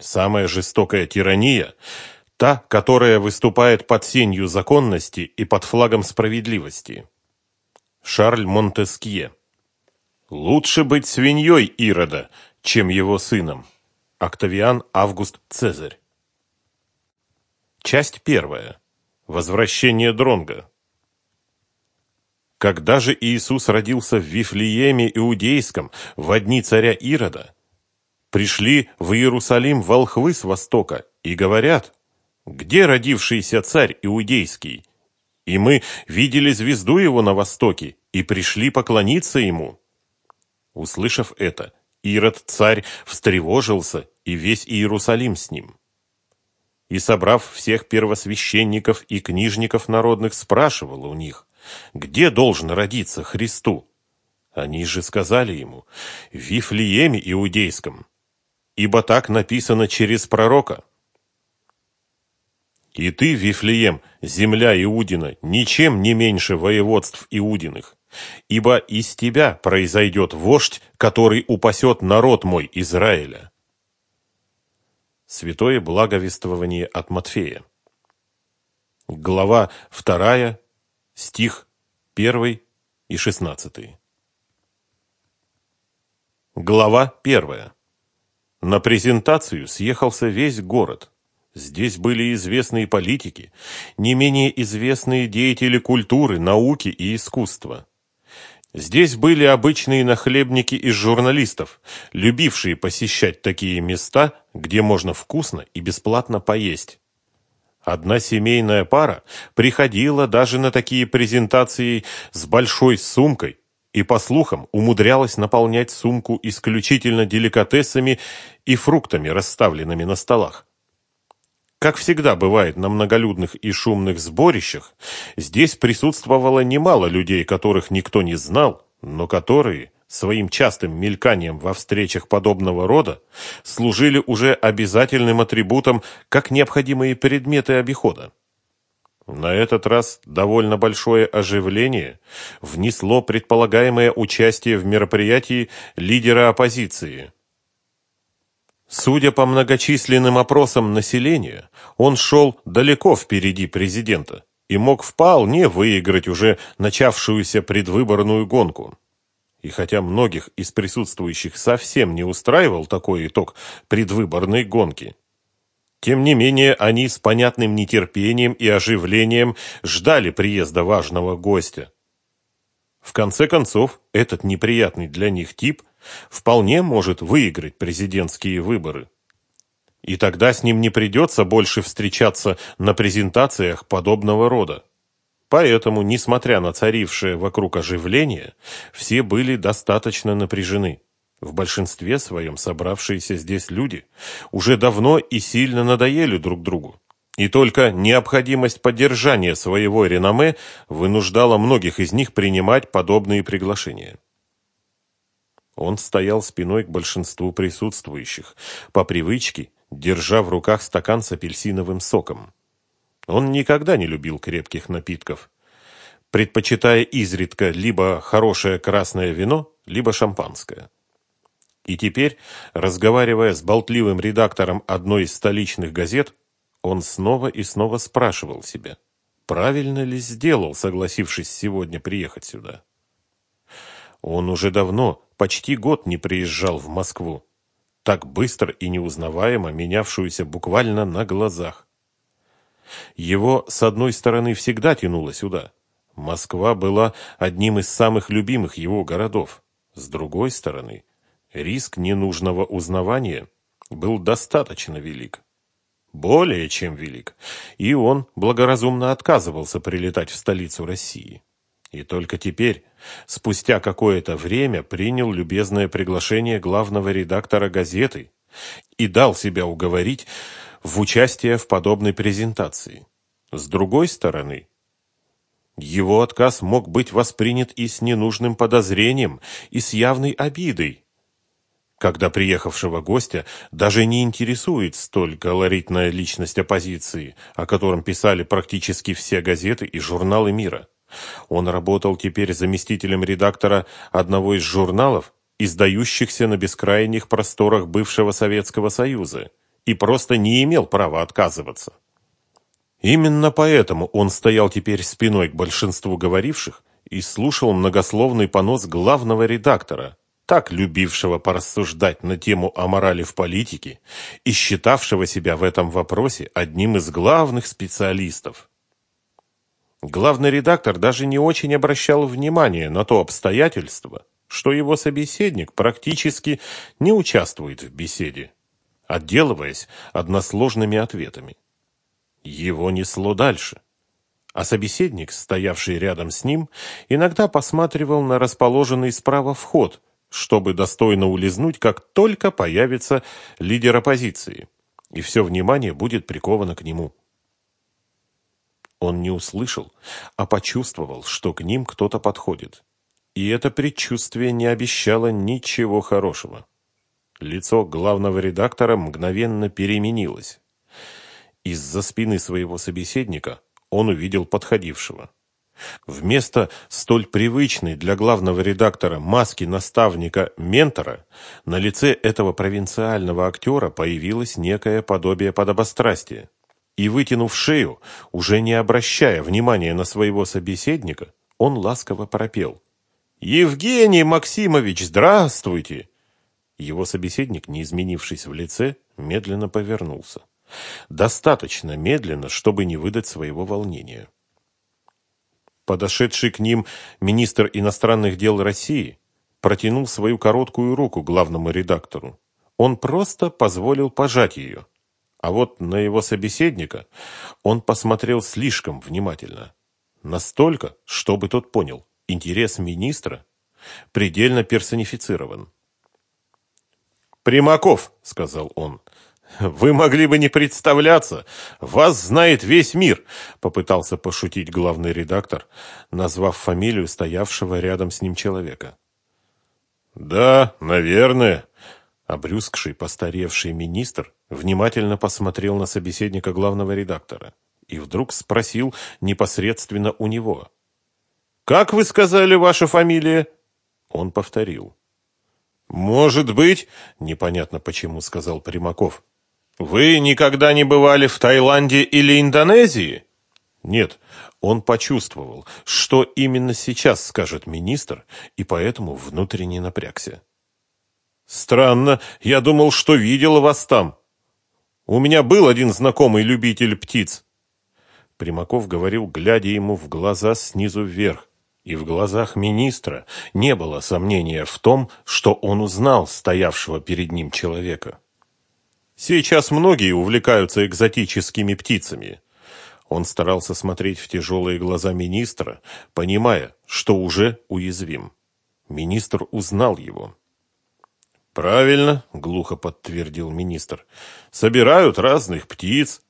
Самая жестокая тирания – та, которая выступает под сенью законности и под флагом справедливости. Шарль Монтескье Лучше быть свиньей Ирода, чем его сыном. Октавиан Август Цезарь. Часть первая. Возвращение Дронга. Когда же Иисус родился в Вифлееме Иудейском, в дни царя Ирода, пришли в Иерусалим волхвы с востока и говорят, где родившийся царь Иудейский? И мы видели звезду его на востоке и пришли поклониться ему. Услышав это, Ирод царь встревожился, и весь Иерусалим с ним. И, собрав всех первосвященников и книжников народных, спрашивал у них, где должен родиться Христу. Они же сказали ему, в Вифлееме Иудейском, ибо так написано через пророка. И ты, Вифлеем, земля Иудина, ничем не меньше воеводств Иудиных, ибо из тебя произойдет вождь, который упасет народ мой Израиля. Святое благовествование от Матфея. Глава 2, стих 1 и 16. Глава 1. На презентацию съехался весь город. Здесь были известные политики, не менее известные деятели культуры, науки и искусства. Здесь были обычные нахлебники из журналистов, любившие посещать такие места, где можно вкусно и бесплатно поесть. Одна семейная пара приходила даже на такие презентации с большой сумкой и, по слухам, умудрялась наполнять сумку исключительно деликатесами и фруктами, расставленными на столах. Как всегда бывает на многолюдных и шумных сборищах, здесь присутствовало немало людей, которых никто не знал, но которые своим частым мельканием во встречах подобного рода служили уже обязательным атрибутом как необходимые предметы обихода. На этот раз довольно большое оживление внесло предполагаемое участие в мероприятии лидера оппозиции – Судя по многочисленным опросам населения, он шел далеко впереди президента и мог вполне выиграть уже начавшуюся предвыборную гонку. И хотя многих из присутствующих совсем не устраивал такой итог предвыборной гонки, тем не менее они с понятным нетерпением и оживлением ждали приезда важного гостя. В конце концов, этот неприятный для них тип вполне может выиграть президентские выборы. И тогда с ним не придется больше встречаться на презентациях подобного рода. Поэтому, несмотря на царившее вокруг оживление, все были достаточно напряжены. В большинстве своем собравшиеся здесь люди уже давно и сильно надоели друг другу. И только необходимость поддержания своего реноме вынуждала многих из них принимать подобные приглашения. Он стоял спиной к большинству присутствующих, по привычке, держа в руках стакан с апельсиновым соком. Он никогда не любил крепких напитков, предпочитая изредка либо хорошее красное вино, либо шампанское. И теперь, разговаривая с болтливым редактором одной из столичных газет, он снова и снова спрашивал себя, правильно ли сделал, согласившись сегодня приехать сюда. Он уже давно почти год не приезжал в Москву, так быстро и неузнаваемо менявшуюся буквально на глазах. Его, с одной стороны, всегда тянуло сюда. Москва была одним из самых любимых его городов. С другой стороны, риск ненужного узнавания был достаточно велик. Более чем велик. И он благоразумно отказывался прилетать в столицу России. И только теперь, спустя какое-то время, принял любезное приглашение главного редактора газеты и дал себя уговорить в участие в подобной презентации. С другой стороны, его отказ мог быть воспринят и с ненужным подозрением, и с явной обидой, когда приехавшего гостя даже не интересует столь колоритная личность оппозиции, о котором писали практически все газеты и журналы мира. Он работал теперь заместителем редактора одного из журналов, издающихся на бескрайних просторах бывшего Советского Союза, и просто не имел права отказываться. Именно поэтому он стоял теперь спиной к большинству говоривших и слушал многословный понос главного редактора, так любившего порассуждать на тему о морали в политике и считавшего себя в этом вопросе одним из главных специалистов. Главный редактор даже не очень обращал внимание на то обстоятельство, что его собеседник практически не участвует в беседе, отделываясь односложными ответами. Его несло дальше. А собеседник, стоявший рядом с ним, иногда посматривал на расположенный справа вход, чтобы достойно улизнуть, как только появится лидер оппозиции, и все внимание будет приковано к нему. Он не услышал, а почувствовал, что к ним кто-то подходит. И это предчувствие не обещало ничего хорошего. Лицо главного редактора мгновенно переменилось. Из-за спины своего собеседника он увидел подходившего. Вместо столь привычной для главного редактора маски наставника-ментора на лице этого провинциального актера появилось некое подобие подобострастия. И вытянув шею, уже не обращая внимания на своего собеседника, он ласково пропел. «Евгений Максимович, здравствуйте!» Его собеседник, не изменившись в лице, медленно повернулся. Достаточно медленно, чтобы не выдать своего волнения. Подошедший к ним министр иностранных дел России протянул свою короткую руку главному редактору. Он просто позволил пожать ее. А вот на его собеседника он посмотрел слишком внимательно. Настолько, чтобы тот понял, интерес министра предельно персонифицирован. «Примаков», — сказал он, «Вы могли бы не представляться. Вас знает весь мир», — попытался пошутить главный редактор, назвав фамилию стоявшего рядом с ним человека. «Да, наверное», — обрюзгший, постаревший министр внимательно посмотрел на собеседника главного редактора и вдруг спросил непосредственно у него. «Как вы сказали ваша фамилия?» Он повторил. «Может быть», — непонятно почему сказал Примаков, вы никогда не бывали в Таиланде или Индонезии? Нет, он почувствовал, что именно сейчас скажет министр, и поэтому внутренне напрягся. Странно, я думал, что видел вас там. У меня был один знакомый любитель птиц. Примаков говорил, глядя ему в глаза снизу вверх. И в глазах министра не было сомнения в том, что он узнал стоявшего перед ним человека. Сейчас многие увлекаются экзотическими птицами. Он старался смотреть в тяжелые глаза министра, понимая, что уже уязвим. Министр узнал его. «Правильно», — глухо подтвердил министр. «Собирают разных птиц.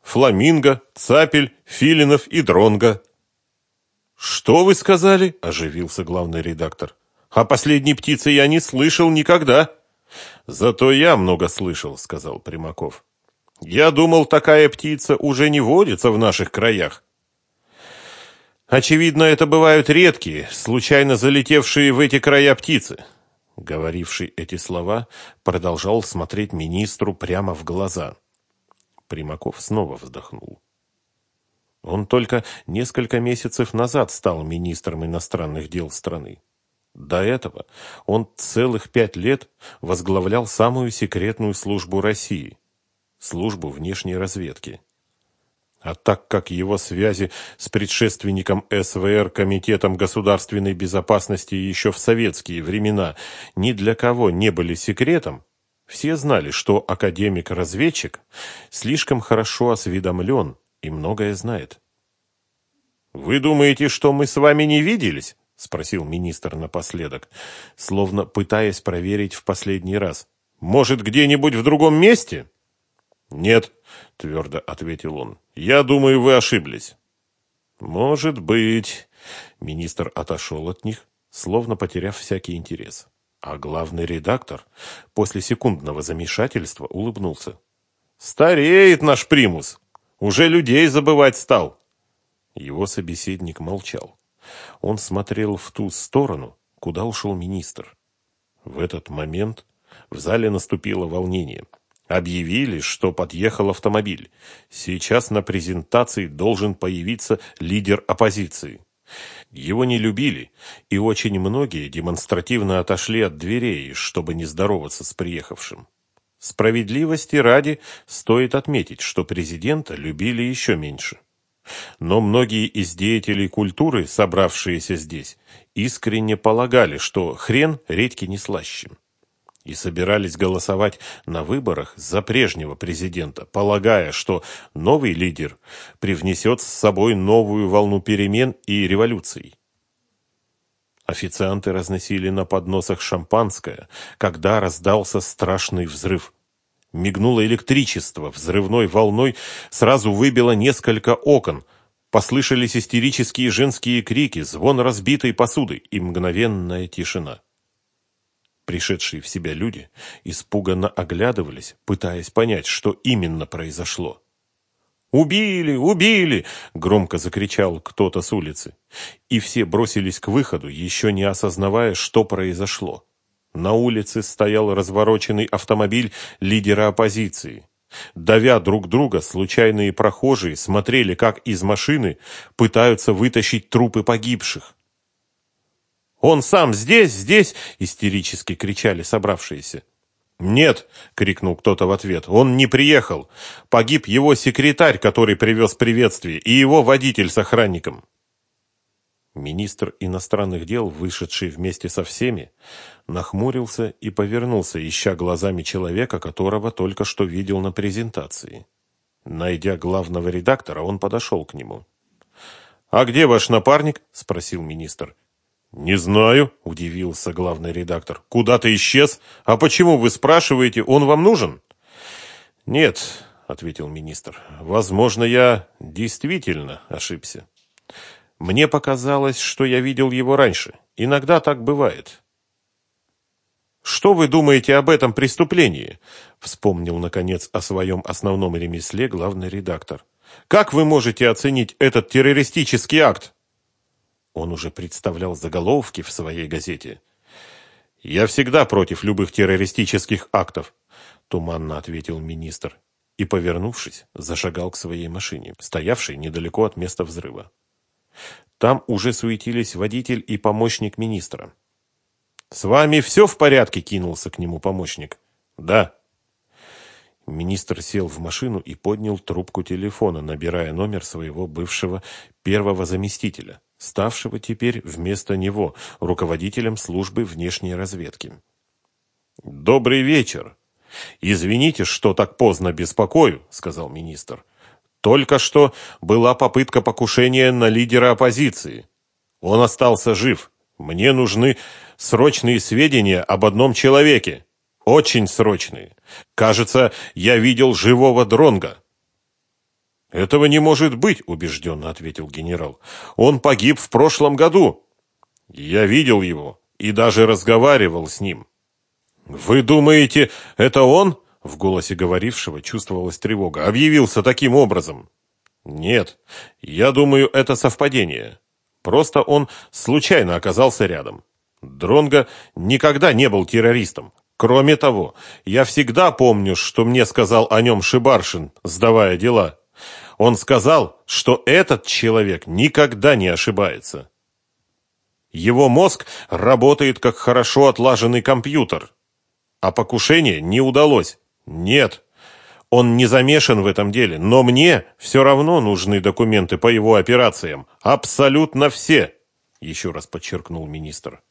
Фламинго, цапель, филинов и дронга». «Что вы сказали?» – оживился главный редактор. «О последней птице я не слышал никогда». Зато я много слышал, сказал Примаков. Я думал, такая птица уже не водится в наших краях. Очевидно, это бывают редкие, случайно залетевшие в эти края птицы. Говоривший эти слова продолжал смотреть министру прямо в глаза. Примаков снова вздохнул. Он только несколько месяцев назад стал министром иностранных дел страны. До этого он целых пять лет возглавлял самую секретную службу России – службу внешней разведки. А так как его связи с предшественником СВР Комитетом государственной безопасности еще в советские времена ни для кого не были секретом, все знали, что академик-разведчик слишком хорошо осведомлен и многое знает. «Вы думаете, что мы с вами не виделись?» — спросил министр напоследок, словно пытаясь проверить в последний раз. «Может, где-нибудь в другом месте?» «Нет», — твердо ответил он. «Я думаю, вы ошиблись». «Может быть...» — министр отошел от них, словно потеряв всякий интерес. А главный редактор после секундного замешательства улыбнулся. «Стареет наш примус! Уже людей забывать стал!» Его собеседник молчал. Он смотрел в ту сторону, куда ушел министр. В этот момент в зале наступило волнение. Объявили, что подъехал автомобиль. Сейчас на презентации должен появиться лидер оппозиции. Его не любили, и очень многие демонстративно отошли от дверей, чтобы не здороваться с приехавшим. Справедливости ради стоит отметить, что президента любили еще меньше. Но многие из деятелей культуры, собравшиеся здесь, искренне полагали, что хрен редьки не слаще и собирались голосовать на выборах за прежнего президента, полагая, что новый лидер привнесет с собой новую волну перемен и революций. Официанты разносили на подносах шампанское, когда раздался страшный взрыв. Мигнуло электричество, взрывной волной сразу выбило несколько окон. Послышались истерические женские крики, звон разбитой посуды и мгновенная тишина. Пришедшие в себя люди испуганно оглядывались, пытаясь понять, что именно произошло. «Убили! Убили!» — громко закричал кто-то с улицы. И все бросились к выходу, еще не осознавая, что произошло. На улице стоял развороченный автомобиль лидера оппозиции. Давя друг друга, случайные прохожие смотрели, как из машины пытаются вытащить трупы погибших. «Он сам здесь, здесь!» — истерически кричали собравшиеся. «Нет!» — крикнул кто-то в ответ. «Он не приехал. Погиб его секретарь, который привез приветствие, и его водитель с охранником». Министр иностранных дел, вышедший вместе со всеми, нахмурился и повернулся, ища глазами человека, которого только что видел на презентации. Найдя главного редактора, он подошел к нему. «А где ваш напарник?» – спросил министр. «Не знаю», – удивился главный редактор. «Куда ты исчез? А почему вы спрашиваете, он вам нужен?» «Нет», – ответил министр. «Возможно, я действительно ошибся. Мне показалось, что я видел его раньше. Иногда так бывает». «Что вы думаете об этом преступлении?» – вспомнил, наконец, о своем основном ремесле главный редактор. «Как вы можете оценить этот террористический акт?» Он уже представлял заголовки в своей газете. «Я всегда против любых террористических актов», – туманно ответил министр и, повернувшись, зашагал к своей машине, стоявшей недалеко от места взрыва. Там уже суетились водитель и помощник министра. «С вами все в порядке?» – кинулся к нему помощник. «Да». Министр сел в машину и поднял трубку телефона, набирая номер своего бывшего первого заместителя ставшего теперь вместо него руководителем службы внешней разведки. «Добрый вечер! Извините, что так поздно беспокою», — сказал министр. «Только что была попытка покушения на лидера оппозиции. Он остался жив. Мне нужны срочные сведения об одном человеке. Очень срочные. Кажется, я видел живого дронга. «Этого не может быть», — убежденно ответил генерал. «Он погиб в прошлом году». «Я видел его и даже разговаривал с ним». «Вы думаете, это он?» — в голосе говорившего чувствовалась тревога. «Объявился таким образом». «Нет, я думаю, это совпадение. Просто он случайно оказался рядом. Дронго никогда не был террористом. Кроме того, я всегда помню, что мне сказал о нем Шибаршин, сдавая дела». Он сказал, что этот человек никогда не ошибается. Его мозг работает как хорошо отлаженный компьютер. А покушение не удалось. Нет. Он не замешан в этом деле, но мне все равно нужны документы по его операциям. Абсолютно все, еще раз подчеркнул министр.